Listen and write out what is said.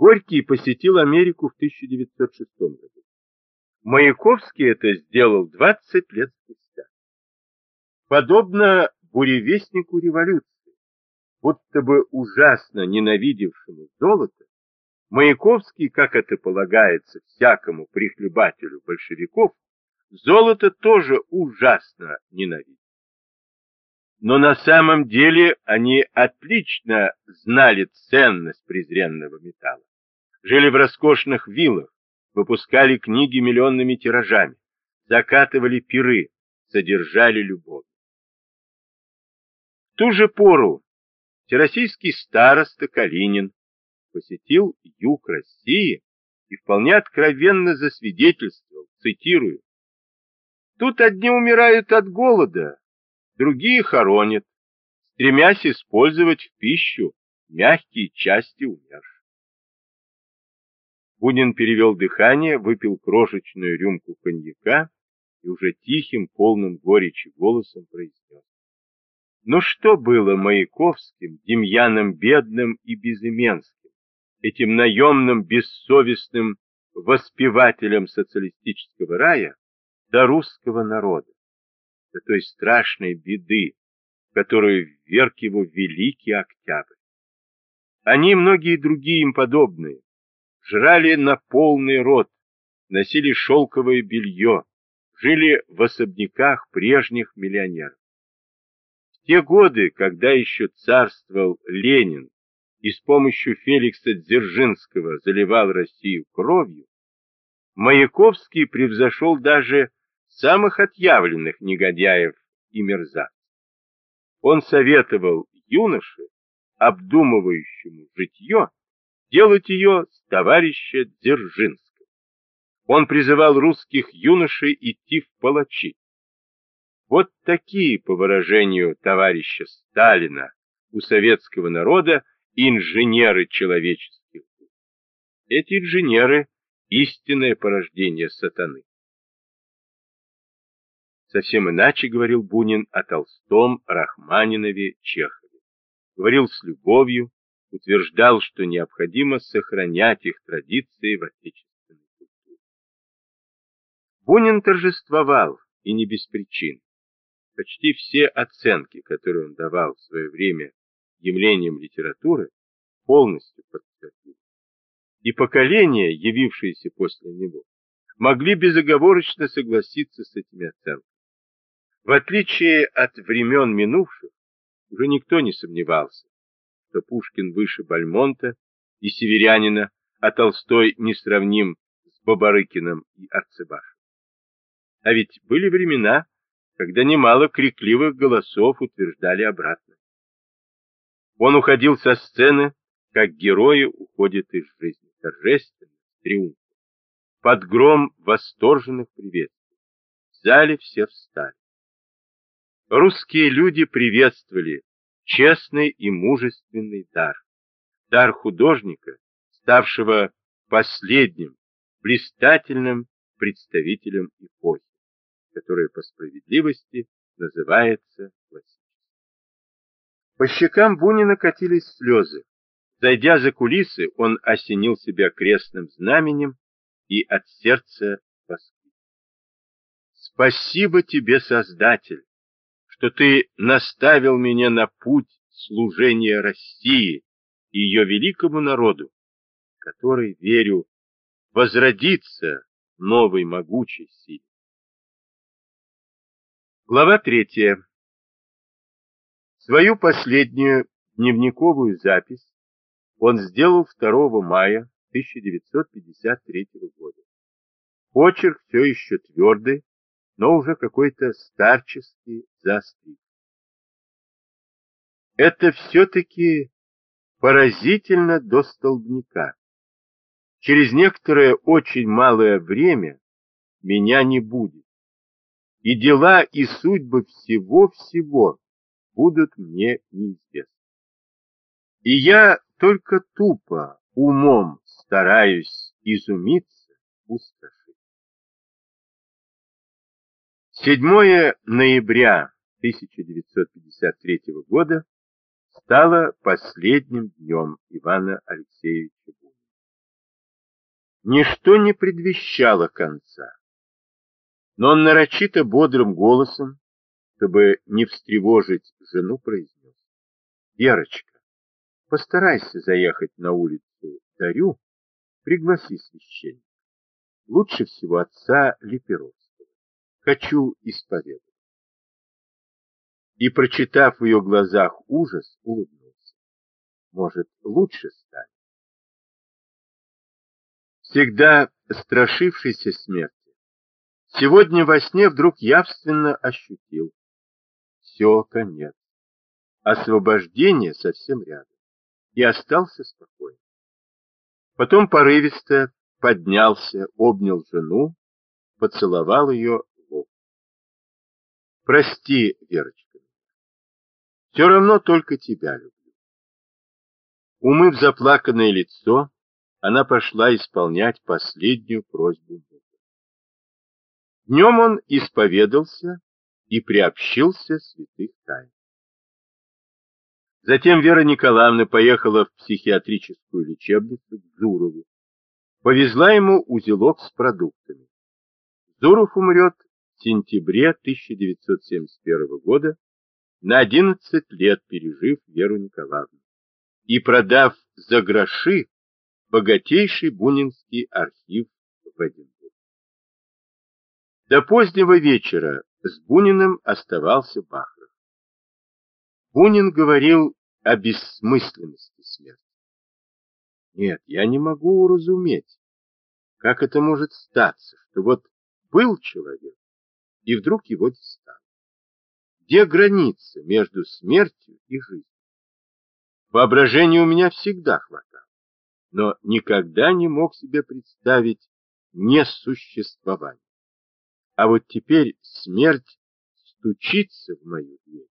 Горький посетил Америку в 1906 году. Маяковский это сделал 20 лет спустя. Подобно буревестнику революции, будто бы ужасно ненавидевшему золото, Маяковский, как это полагается всякому прихлебателю большевиков, золото тоже ужасно ненавидит. Но на самом деле они отлично знали ценность презренного металла. Жили в роскошных виллах, выпускали книги миллионными тиражами, закатывали пиры, содержали любовь. В ту же пору всероссийский староста Калинин посетил юг России и вполне откровенно засвидетельствовал, цитирую, «Тут одни умирают от голода, другие хоронят, стремясь использовать в пищу мягкие части умерших. Бунин перевел дыхание, выпил крошечную рюмку коньяка и уже тихим, полным горечи голосом произнес. Ну что было Маяковским, Демьяном бедным и безыменским, этим наемным, бессовестным воспевателем социалистического рая до русского народа? до той страшной беды, в которую вверг его великий октябрь. Они и многие другие им подобные жрали на полный рот, носили шелковое белье, жили в особняках прежних миллионеров. В те годы, когда еще царствовал Ленин и с помощью Феликса Дзержинского заливал Россию кровью, Маяковский превзошел даже самых отъявленных негодяев и мерзавцев. Он советовал юноше, обдумывающему житье, делать ее с товарища Дзержинского. Он призывал русских юношей идти в палачи. Вот такие, по выражению товарища Сталина, у советского народа инженеры человеческих. Эти инженеры – истинное порождение сатаны. Совсем иначе говорил Бунин о Толстом, Рахманинове, Чехове. Говорил с любовью, утверждал, что необходимо сохранять их традиции в отечественной культуре. Бунин торжествовал, и не без причин. Почти все оценки, которые он давал в свое время явлениям литературы, полностью подтвердил. И поколения, явившиеся после него, могли безоговорочно согласиться с этими оценками. В отличие от времен минувших, уже никто не сомневался, что Пушкин выше Бальмонта и Северянина, а Толстой несравним с Бабарыкиным и Арцебашем. А ведь были времена, когда немало крикливых голосов утверждали обратно. Он уходил со сцены, как герои уходят из жизни, торжественно, триумфом, под гром восторженных приветствий. В зале все встали. Русские люди приветствовали честный и мужественный дар. Дар художника, ставшего последним, блистательным представителем эпохи, которая по справедливости называется классической. По щекам Бунина катились слезы. Зайдя за кулисы, он осенил себя крестным знаменем и от сердца воскликнул. Спасибо тебе, Создатель! Что ты наставил меня на путь служения России и ее великому народу, который, верю, возродится новой могучей силе. Глава третья. Свою последнюю дневниковую запись он сделал 2 мая 1953 года. Почерк все еще твердый, но уже какой-то старческий застриг. Это все-таки поразительно до столбняка. Через некоторое очень малое время меня не будет, и дела и судьбы всего-всего будут мне неизвестны. И я только тупо, умом стараюсь изумиться, устрашить. 7 ноября 1953 года стало последним днем Ивана Алексеевича Бунина. Ничто не предвещало конца. Но он нарочито бодрым голосом, чтобы не встревожить жену, произнес. Верочка, постарайся заехать на улицу Дарю, пригласи священника. Лучше всего отца Липеровского. Хочу исповедовать. И, прочитав в ее глазах ужас, улыбнулся. Может, лучше станет. Всегда страшившийся смерти, сегодня во сне вдруг явственно ощутил. Все, конец. Освобождение совсем рядом. И остался спокоен. Потом порывисто поднялся, обнял жену, поцеловал ее. Прости, Верочка, все равно только тебя люблю. Умыв заплаканное лицо, она пошла исполнять последнюю просьбу мужа. Днем он исповедался и приобщился святых тайн. Затем Вера Николаевна поехала в психиатрическую лечебницу к Зурову. Повезла ему узелок с продуктами. Зуров умрет сентябре 1971 года, на 11 лет пережив Веру Николаевну и продав за гроши богатейший бунинский архив в Эдинбурге. До позднего вечера с Буниным оставался Бахров. Бунин говорил о бессмысленности смерти. Нет, я не могу уразуметь, как это может статься, что вот был человек, и вдруг его не стало. Где граница между смертью и жизнью? Воображения у меня всегда хватало, но никогда не мог себе представить несуществование. А вот теперь смерть стучится в мою дверь